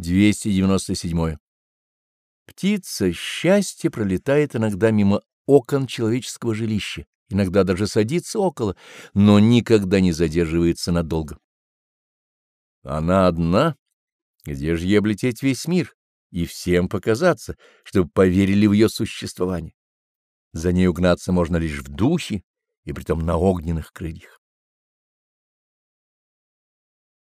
297. Птица счастья пролетает иногда мимо окон человеческого жилища, иногда даже садится около, но никогда не задерживается надолго. Она одна? Где же ей облететь весь мир и всем показаться, чтобы поверили в ее существование? За ней угнаться можно лишь в духе, и притом на огненных крыльях.